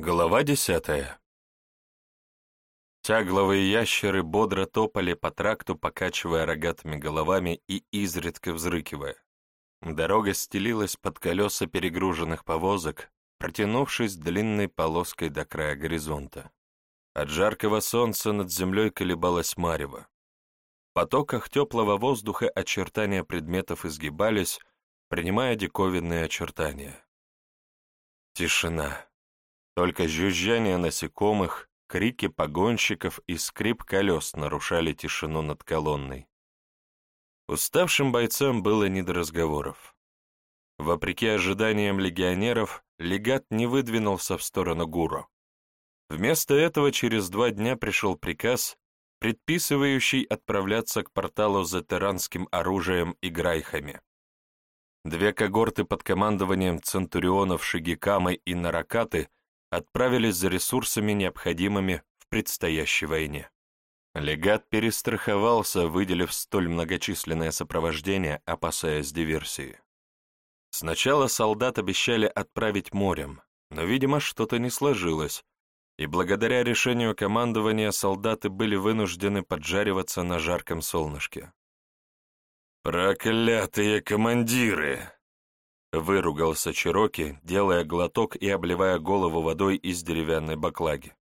Глава десятая. Тягловые ящеры бодро топали по тракту, покачивая рогатыми головами и изредка взрыкивая. Дорога стелилась под колеса перегруженных повозок, протянувшись длинной полоской до края горизонта. От жаркого солнца над землей колебалась марево. В потоках теплого воздуха очертания предметов изгибались, принимая диковинные очертания. Тишина. Только жужжание насекомых, крики погонщиков и скрип колес нарушали тишину над колонной. Уставшим бойцам было не до разговоров. Вопреки ожиданиям легионеров, легат не выдвинулся в сторону Гуру. Вместо этого через два дня пришел приказ, предписывающий отправляться к порталу за тиранским оружием и грайхами. Две когорты под командованием центурионов Шигикамы и Наракаты отправились за ресурсами, необходимыми в предстоящей войне. Легат перестраховался, выделив столь многочисленное сопровождение, опасаясь диверсии. Сначала солдат обещали отправить морем, но, видимо, что-то не сложилось, и благодаря решению командования солдаты были вынуждены поджариваться на жарком солнышке. «Проклятые командиры!» Выругался Чироки, делая глоток и обливая голову водой из деревянной баклаги.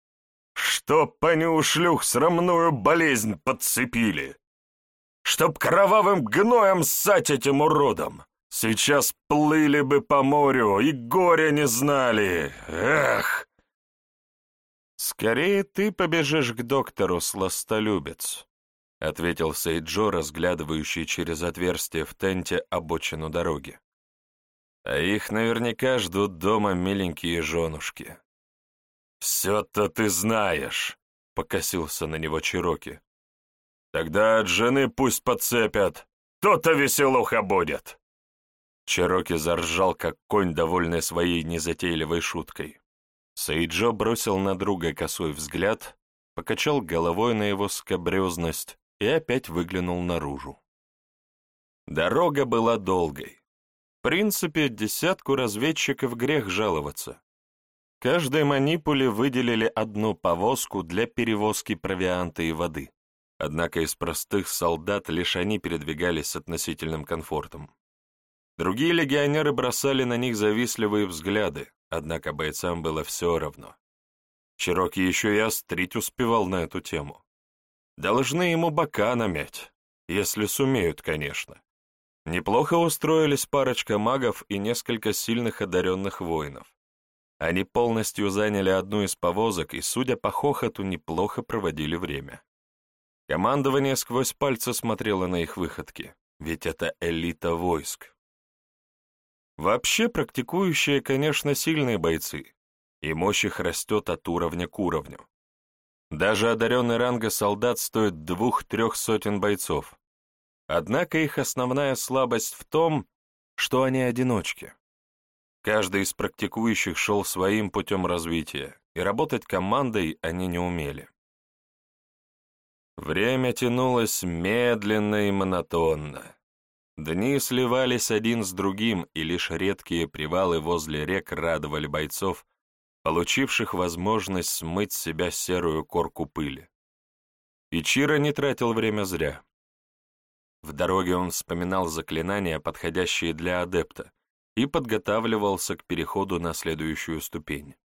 «Чтоб они у шлюх срамную болезнь подцепили! Чтоб кровавым гноем ссать этим уродом! Сейчас плыли бы по морю и горя не знали! Эх!» «Скорее ты побежишь к доктору, сластолюбец», — ответил Сейджо, разглядывающий через отверстие в тенте обочину дороги. А их наверняка ждут дома миленькие женушки. «Все-то ты знаешь», — покосился на него Чироки. «Тогда от жены пусть подцепят, то-то веселуха будет». Чироки заржал, как конь, довольный своей незатейливой шуткой. Сейджо бросил на друга косой взгляд, покачал головой на его скобрезность и опять выглянул наружу. Дорога была долгой принципе, десятку разведчиков грех жаловаться. Каждой манипуле выделили одну повозку для перевозки провианта и воды. Однако из простых солдат лишь они передвигались с относительным комфортом. Другие легионеры бросали на них завистливые взгляды, однако бойцам было все равно. Чироки еще и острить успевал на эту тему. Должны ему бока намять, если сумеют, конечно. Неплохо устроились парочка магов и несколько сильных одаренных воинов. Они полностью заняли одну из повозок и, судя по хохоту, неплохо проводили время. Командование сквозь пальцы смотрело на их выходки, ведь это элита войск. Вообще практикующие, конечно, сильные бойцы, и мощь их растет от уровня к уровню. Даже одаренный ранга солдат стоит двух-трех сотен бойцов, Однако их основная слабость в том, что они одиночки. Каждый из практикующих шел своим путем развития, и работать командой они не умели. Время тянулось медленно и монотонно. Дни сливались один с другим, и лишь редкие привалы возле рек радовали бойцов, получивших возможность смыть с себя серую корку пыли. Ичиро не тратил время зря. В дороге он вспоминал заклинания, подходящие для адепта, и подготавливался к переходу на следующую ступень.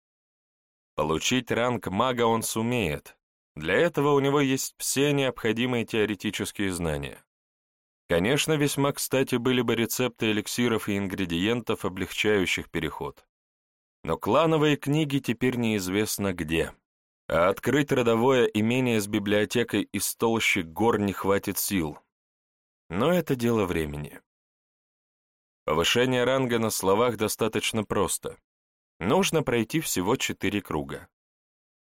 Получить ранг мага он сумеет. Для этого у него есть все необходимые теоретические знания. Конечно, весьма кстати были бы рецепты эликсиров и ингредиентов, облегчающих переход. Но клановые книги теперь неизвестно где. А открыть родовое имение с библиотекой из толщи гор не хватит сил, но это дело времени. Повышение ранга на словах достаточно просто. Нужно пройти всего четыре круга.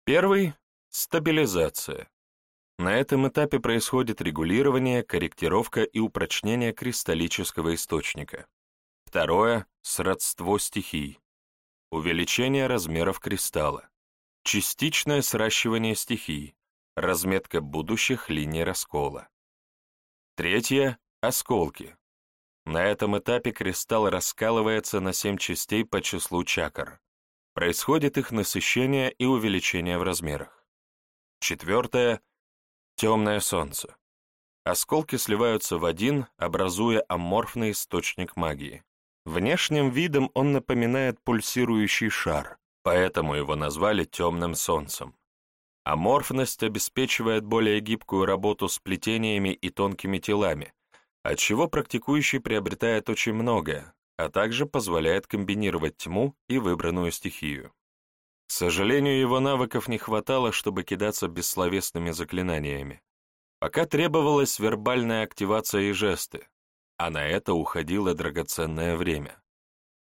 Первый — стабилизация. На этом этапе происходит регулирование, корректировка и упрочнение кристаллического источника. Второе — сродство стихий. Увеличение размеров кристалла. Частичное сращивание стихий. Разметка будущих линий раскола. Третье — осколки. На этом этапе кристалл раскалывается на семь частей по числу чакр. происходит их насыщение и увеличение в размерах. Четвертое — темное солнце. Осколки сливаются в один, образуя аморфный источник магии. Внешним видом он напоминает пульсирующий шар, поэтому его назвали темным солнцем. Аморфность обеспечивает более гибкую работу с плетениями и тонкими телами, отчего практикующий приобретает очень многое, а также позволяет комбинировать тьму и выбранную стихию. К сожалению, его навыков не хватало, чтобы кидаться бессловесными заклинаниями. Пока требовалась вербальная активация и жесты, а на это уходило драгоценное время.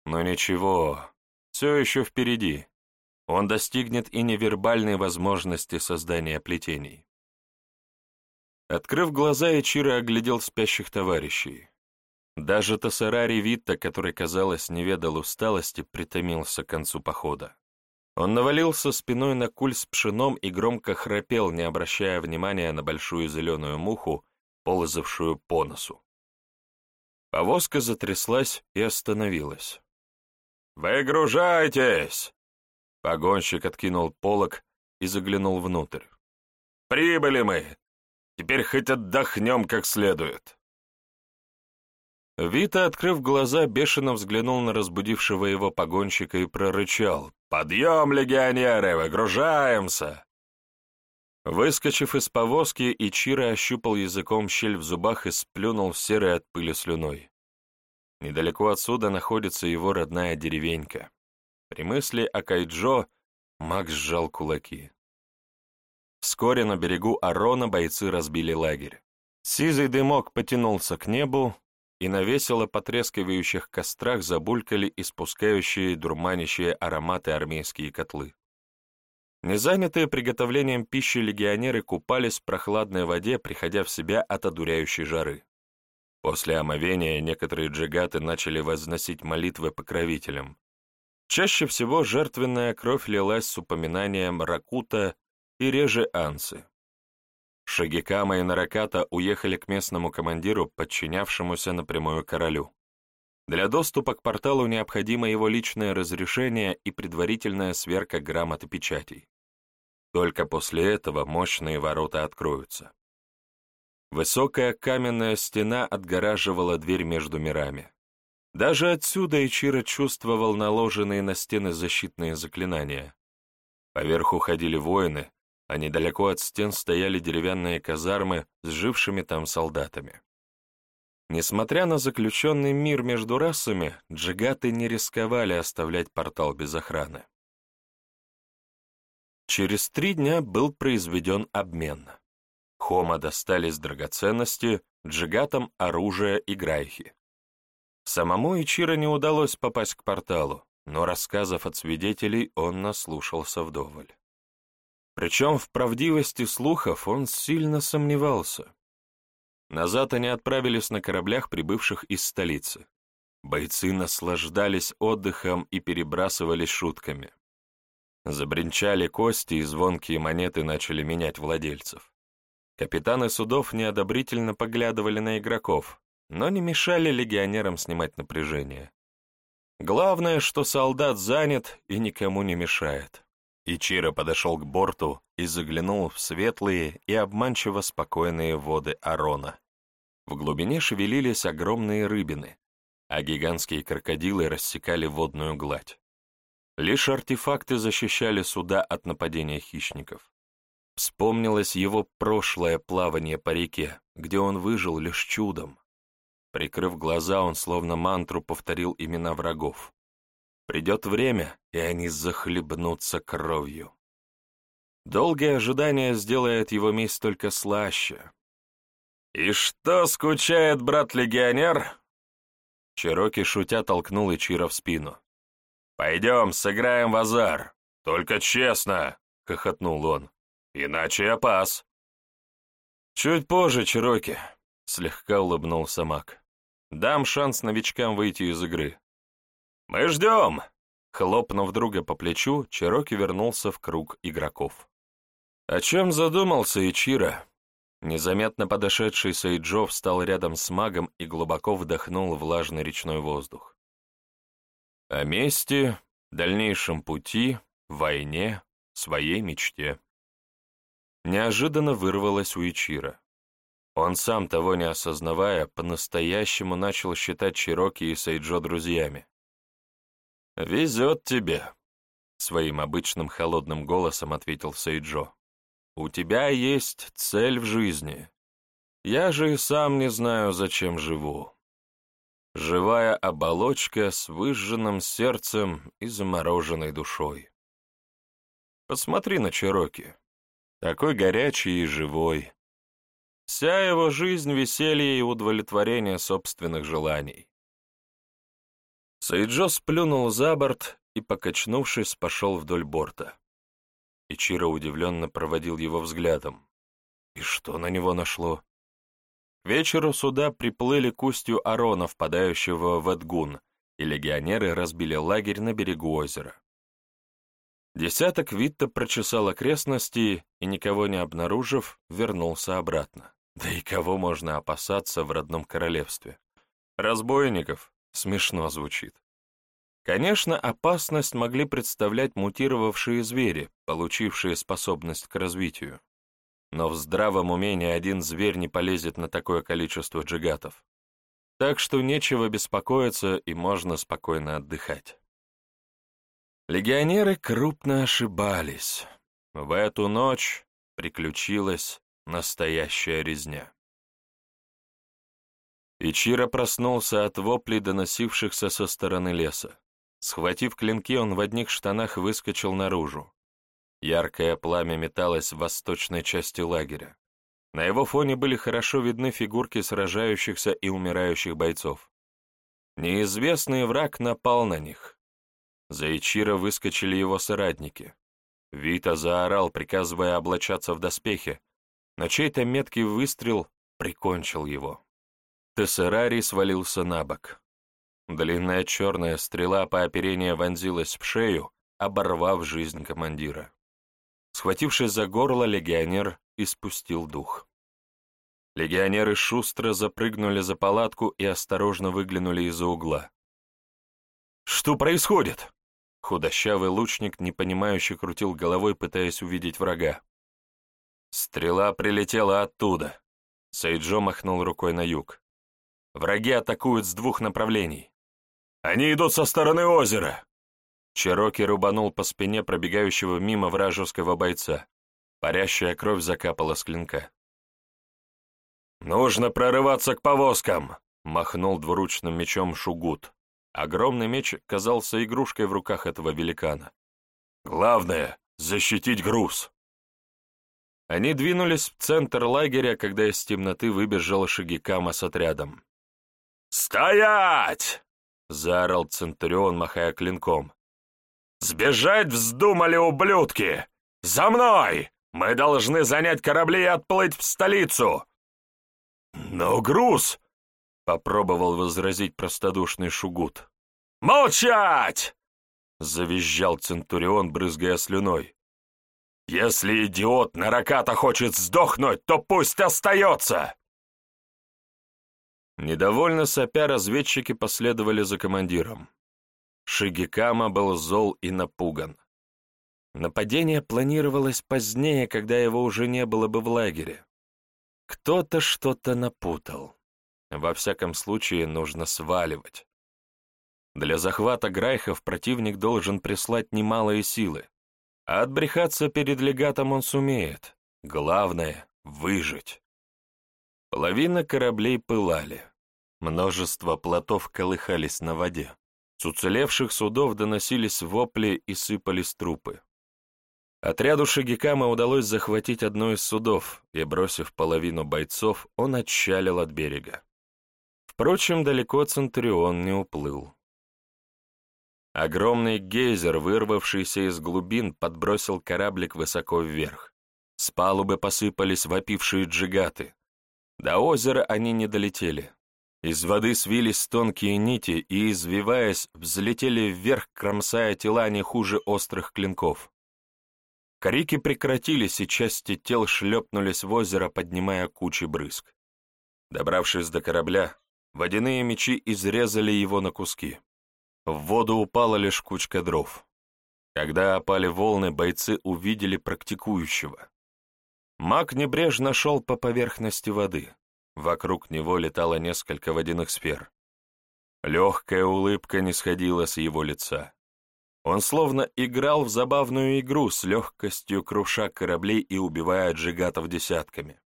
Но ничего, все еще впереди. Он достигнет и невербальной возможности создания плетений. Открыв глаза, Ичиро оглядел спящих товарищей. Даже Тассарари Витта, который, казалось, не ведал усталости, притомился к концу похода. Он навалился спиной на куль с пшеном и громко храпел, не обращая внимания на большую зеленую муху, ползавшую по носу. Повозка затряслась и остановилась. «Выгружайтесь!» Погонщик откинул полог и заглянул внутрь. «Прибыли мы! Теперь хоть отдохнем как следует!» Вита, открыв глаза, бешено взглянул на разбудившего его погонщика и прорычал. «Подъем, легионеры, выгружаемся!» Выскочив из повозки, Ичиро ощупал языком щель в зубах и сплюнул в серой от пыли слюной. Недалеко отсюда находится его родная деревенька. При мысли о Кайджо Макс сжал кулаки. Вскоре на берегу Арона бойцы разбили лагерь. Сизый дымок потянулся к небу, и на весело потрескивающих кострах забулькали испускающие дурманящие ароматы армейские котлы. Незанятые приготовлением пищи легионеры купались в прохладной воде, приходя в себя от одуряющей жары. После омовения некоторые джигаты начали возносить молитвы покровителям. Чаще всего жертвенная кровь лилась с упоминанием Ракута и реже Ансы. Шагикама и Нараката уехали к местному командиру, подчинявшемуся напрямую королю. Для доступа к порталу необходимо его личное разрешение и предварительная сверка грамот и печатей. Только после этого мощные ворота откроются. Высокая каменная стена отгораживала дверь между мирами. Даже отсюда Ичиро чувствовал наложенные на стены защитные заклинания. Поверху ходили воины, а недалеко от стен стояли деревянные казармы с жившими там солдатами. Несмотря на заключенный мир между расами, джигаты не рисковали оставлять портал без охраны. Через три дня был произведен обмен. Хома достались драгоценности, джигатам оружие и грайхи. Самому Ичиро не удалось попасть к порталу, но рассказов от свидетелей он наслушался вдоволь. Причем в правдивости слухов он сильно сомневался. Назад они отправились на кораблях, прибывших из столицы. Бойцы наслаждались отдыхом и перебрасывались шутками. Забринчали кости, и звонкие монеты начали менять владельцев. Капитаны судов неодобрительно поглядывали на игроков, но не мешали легионерам снимать напряжение. Главное, что солдат занят и никому не мешает. Ичиро подошел к борту и заглянул в светлые и обманчиво спокойные воды Арона. В глубине шевелились огромные рыбины, а гигантские крокодилы рассекали водную гладь. Лишь артефакты защищали суда от нападения хищников. Вспомнилось его прошлое плавание по реке, где он выжил лишь чудом. Прикрыв глаза, он словно мантру повторил имена врагов. Придет время, и они захлебнутся кровью. Долгое ожидание сделает его месть только слаще. «И что скучает брат-легионер?» Чироки, шутя, толкнул Ичиро в спину. «Пойдем, сыграем в азар. Только честно!» — хохотнул он. «Иначе я пас». «Чуть позже, Чироки», — слегка улыбнулся маг. «Дам шанс новичкам выйти из игры. «Мы ждем!» Хлопнув друга по плечу, Чироки вернулся в круг игроков. О чем задумался Ичиро? Незаметно подошедший Сейджо встал рядом с магом и глубоко вдохнул влажный речной воздух. О мести дальнейшем пути, войне, своей мечте. Неожиданно вырвалось у Ичира. Он сам, того не осознавая, по-настоящему начал считать Чироки и Сейджо друзьями. «Везет тебе», — своим обычным холодным голосом ответил Сейджо. «У тебя есть цель в жизни. Я же и сам не знаю, зачем живу. Живая оболочка с выжженным сердцем и замороженной душой. Посмотри на Чироки. Такой горячий и живой. Вся его жизнь — веселье и удовлетворение собственных желаний. Сайджо сплюнул за борт и, покачнувшись, пошел вдоль борта. Ичиро удивленно проводил его взглядом. И что на него нашло? К вечеру сюда приплыли к устью Арона, впадающего в Эдгун, и легионеры разбили лагерь на берегу озера. Десяток Витта прочесал окрестности и, никого не обнаружив, вернулся обратно. Да и кого можно опасаться в родном королевстве? Разбойников? Смешно звучит. Конечно, опасность могли представлять мутировавшие звери, получившие способность к развитию. Но в здравом уме ни один зверь не полезет на такое количество джигатов. Так что нечего беспокоиться и можно спокойно отдыхать. Легионеры крупно ошибались. В эту ночь приключилась настоящая резня. Ичиро проснулся от воплей, доносившихся со стороны леса. Схватив клинки, он в одних штанах выскочил наружу. Яркое пламя металось в восточной части лагеря. На его фоне были хорошо видны фигурки сражающихся и умирающих бойцов. Неизвестный враг напал на них. За Ичиро выскочили его соратники. Вита заорал, приказывая облачаться в доспехи, но чей-то меткий выстрел прикончил его. Тессерари свалился на бок. Длинная черная стрела по оперению вонзилась в шею, оборвав жизнь командира. Схватившись за горло, легионер испустил дух. Легионеры шустро запрыгнули за палатку и осторожно выглянули из-за угла. «Что происходит?» Худощавый лучник, непонимающе крутил головой, пытаясь увидеть врага. Стрела прилетела оттуда. Сейджо махнул рукой на юг. Враги атакуют с двух направлений. Они идут со стороны озера. Чероки рубанул по спине пробегающего мимо вражеского бойца. Парящая кровь закапала с клинка. «Нужно прорываться к повозкам!» — махнул двуручным мечом Шугут. Огромный меч казался игрушкой в руках этого великана. «Главное — защитить груз!» Они двинулись в центр лагеря, когда из темноты выбежал Шигикама с отрядом. «Стоять!» — заорал Центурион, махая клинком. «Сбежать вздумали, ублюдки! За мной! Мы должны занять корабли и отплыть в столицу!» «Но груз!» Попробовал возразить простодушный шугут. «Молчать!» — завизжал Центурион, брызгая слюной. «Если идиот на раката хочет сдохнуть, то пусть остается!» Недовольно сопя разведчики последовали за командиром. Шигикама был зол и напуган. Нападение планировалось позднее, когда его уже не было бы в лагере. Кто-то что-то напутал. Во всяком случае, нужно сваливать. Для захвата Грайхов противник должен прислать немалые силы, а отбрехаться перед легатом он сумеет. Главное — выжить. Половина кораблей пылали. Множество плотов колыхались на воде. С уцелевших судов доносились вопли и сыпались трупы. Отряду Шигикама удалось захватить одно из судов, и, бросив половину бойцов, он отчалил от берега. Впрочем, далеко Центурион не уплыл. Огромный гейзер, вырвавшийся из глубин, подбросил кораблик высоко вверх. С палубы посыпались вопившие джигаты. До озера они не долетели. Из воды свились тонкие нити и, извиваясь, взлетели вверх, кромсая тела не хуже острых клинков. Крики прекратились, и части тел шлепнулись в озеро, поднимая кучи брызг. Добравшись до корабля, Водяные мечи изрезали его на куски. В воду упала лишь кучка дров. Когда опали волны, бойцы увидели практикующего. Маг небрежно шел по поверхности воды. Вокруг него летало несколько водяных сфер. Легкая улыбка не сходила с его лица. Он словно играл в забавную игру с легкостью круша кораблей и убивая джигатов десятками.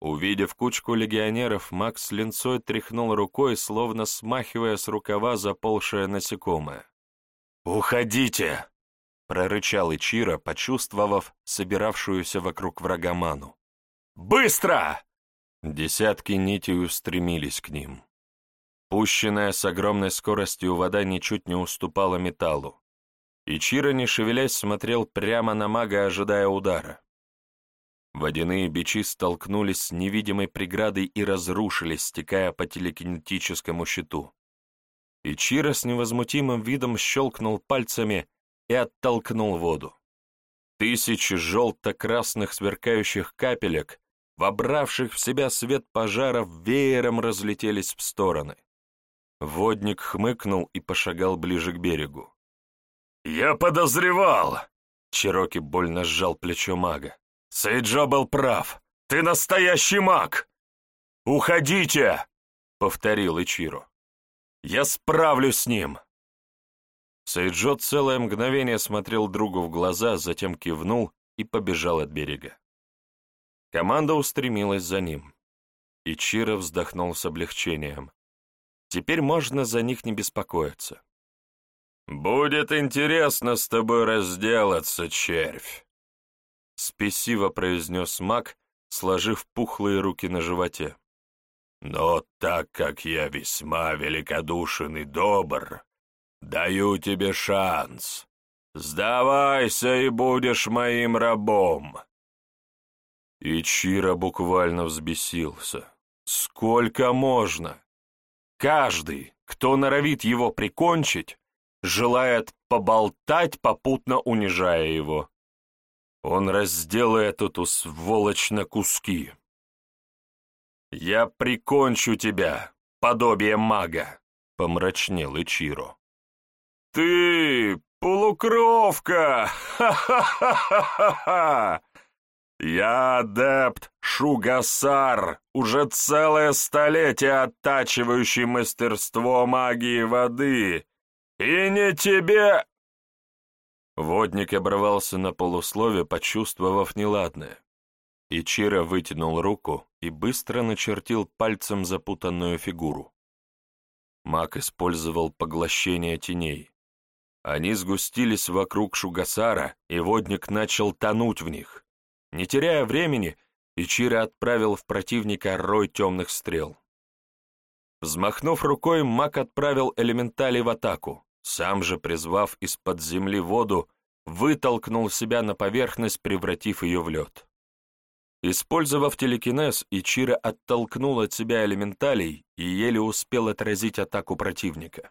Увидев кучку легионеров, Макс линцой тряхнул рукой, словно смахивая с рукава заползшее насекомое. «Уходите!» — прорычал Ичиро, почувствовав собиравшуюся вокруг врага ману. «Быстро!» Десятки нитей устремились к ним. Пущенная с огромной скоростью вода ничуть не уступала металлу. Ичиро, не шевелясь, смотрел прямо на мага, ожидая удара. Водяные бичи столкнулись с невидимой преградой и разрушились, стекая по телекинетическому щиту. Ичиро с невозмутимым видом щелкнул пальцами и оттолкнул воду. Тысячи желто-красных сверкающих капелек, вобравших в себя свет пожаров, веером разлетелись в стороны. Водник хмыкнул и пошагал ближе к берегу. «Я подозревал!» Чироки больно сжал плечо мага. Сейджо был прав. Ты настоящий маг! Уходите! Повторил Ичиро. Я справлюсь с ним. Сейджо целое мгновение смотрел другу в глаза, затем кивнул и побежал от берега. Команда устремилась за ним. Ичиро вздохнул с облегчением. Теперь можно за них не беспокоиться. «Будет интересно с тобой разделаться, червь!» Спесиво произнес маг, сложив пухлые руки на животе. «Но так как я весьма великодушен и добр, даю тебе шанс. Сдавайся и будешь моим рабом!» Ичиро буквально взбесился. «Сколько можно? Каждый, кто норовит его прикончить, желает поболтать, попутно унижая его. Он разделает эту сволочь на куски. «Я прикончу тебя, подобие мага», — помрачнел Ичиро. «Ты полукровка! Ха-ха-ха-ха-ха! Я адепт Шугасар, уже целое столетие оттачивающий мастерство магии воды, и не тебе...» Водник обрывался на полуслове, почувствовав неладное. Ичиро вытянул руку и быстро начертил пальцем запутанную фигуру. Маг использовал поглощение теней. Они сгустились вокруг Шугасара, и водник начал тонуть в них. Не теряя времени, Ичиро отправил в противника рой темных стрел. Взмахнув рукой, маг отправил элементали в атаку. Сам же, призвав из-под земли воду, вытолкнул себя на поверхность, превратив ее в лед. Использовав телекинез, Ичиро оттолкнул от себя элементалей и еле успел отразить атаку противника.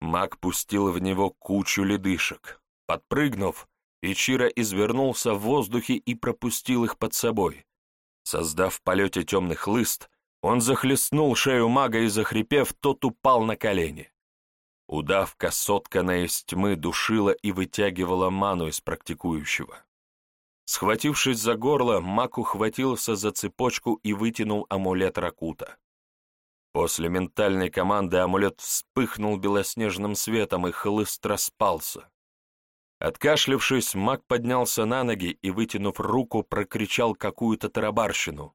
Маг пустил в него кучу ледышек. Подпрыгнув, Ичиро извернулся в воздухе и пропустил их под собой. Создав в полете темный хлыст, он захлестнул шею мага и, захрипев, тот упал на колени. Удавка, сотканная из тьмы, душила и вытягивала ману из практикующего. Схватившись за горло, маг ухватился за цепочку и вытянул амулет Ракута. После ментальной команды амулет вспыхнул белоснежным светом, и хлыст распался. Откашлившись, маг поднялся на ноги и, вытянув руку, прокричал какую-то тарабарщину.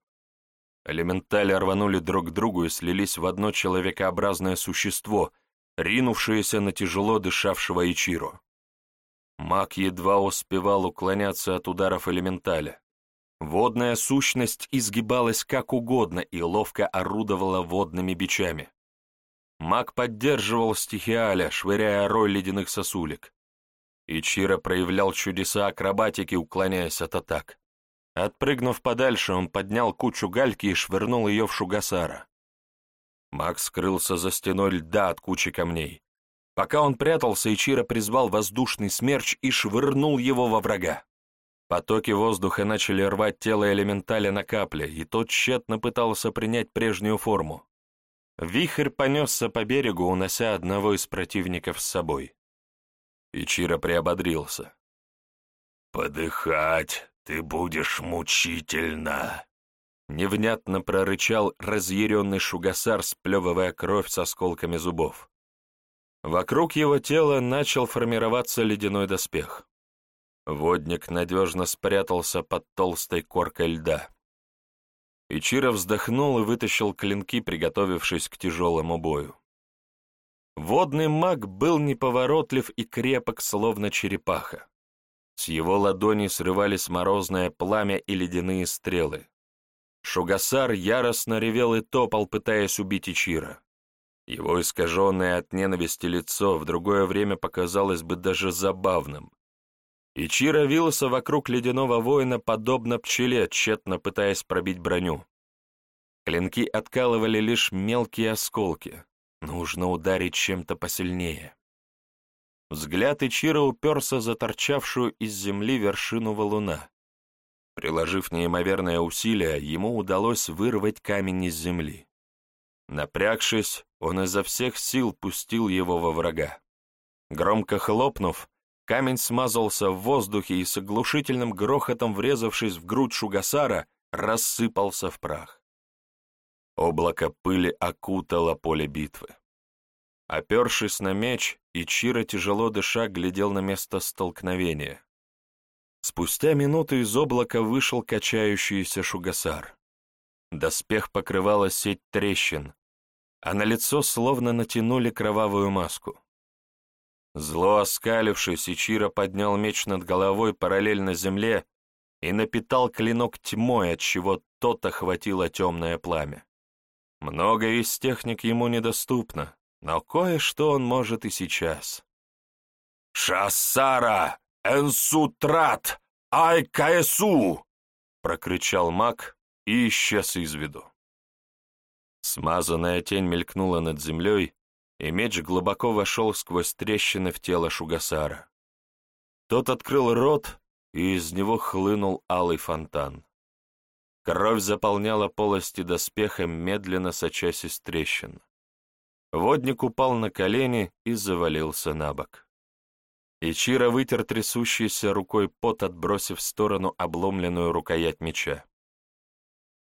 Элементали рванули друг к другу и слились в одно человекообразное существо, ринувшиеся на тяжело дышавшего Ичиро. Маг едва успевал уклоняться от ударов элементаля. Водная сущность изгибалась как угодно и ловко орудовала водными бичами. Маг поддерживал стихиаля, швыряя рой ледяных сосулек. Ичиро проявлял чудеса акробатики, уклоняясь от атак. Отпрыгнув подальше, он поднял кучу гальки и швырнул ее в Шугасара. Макс скрылся за стеной льда от кучи камней. Пока он прятался, Ичиро призвал воздушный смерч и швырнул его во врага. Потоки воздуха начали рвать тело элементаля на капли, и тот тщетно пытался принять прежнюю форму. Вихрь понесся по берегу, унося одного из противников с собой. Ичиро приободрился. «Подыхать ты будешь мучительно!» Невнятно прорычал разъяренный шугасар, сплевывая кровь с осколками зубов. Вокруг его тела начал формироваться ледяной доспех. Водник надежно спрятался под толстой коркой льда. Ичиро вздохнул и вытащил клинки, приготовившись к тяжелому бою. Водный маг был неповоротлив и крепок, словно черепаха. С его ладони срывались морозное пламя и ледяные стрелы. Шугасар яростно ревел и топал, пытаясь убить Ичира. Его искаженное от ненависти лицо в другое время показалось бы даже забавным. Ичиро вился вокруг ледяного воина, подобно пчеле, тщетно пытаясь пробить броню. Клинки откалывали лишь мелкие осколки. Нужно ударить чем-то посильнее. Взгляд Ичиро уперся за торчавшую из земли вершину валуна. Приложив неимоверное усилие, ему удалось вырвать камень из земли. Напрягшись, он изо всех сил пустил его во врага. Громко хлопнув, камень смазался в воздухе и с оглушительным грохотом, врезавшись в грудь Шугасара, рассыпался в прах. Облако пыли окутало поле битвы. Опершись на меч, Ичиро, тяжело дыша, глядел на место столкновения. Спустя минуту из облака вышел качающийся шугасар. Доспех покрывала сеть трещин, а на лицо словно натянули кровавую маску. Зло оскалившись, Ичиро поднял меч над головой параллельно земле и напитал клинок тьмой, отчего тот охватило темное пламя. Многое из техник ему недоступно, но кое-что он может и сейчас. «Шассара! «Энсутрат! Ай-каэсу!» — прокричал маг и исчез из виду. Смазанная тень мелькнула над землей, и меч глубоко вошел сквозь трещины в тело Шугасара. Тот открыл рот, и из него хлынул алый фонтан. Кровь заполняла полости доспеха, медленно сочась из трещин. Водник упал на колени и завалился на бок. Ичиро вытер трясущейся рукой пот, отбросив в сторону обломленную рукоять меча.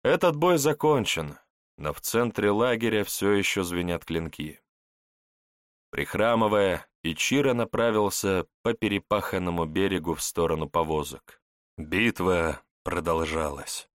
Этот бой закончен, но в центре лагеря все еще звенят клинки. Прихрамывая, Ичиро направился по перепаханному берегу в сторону повозок. Битва продолжалась.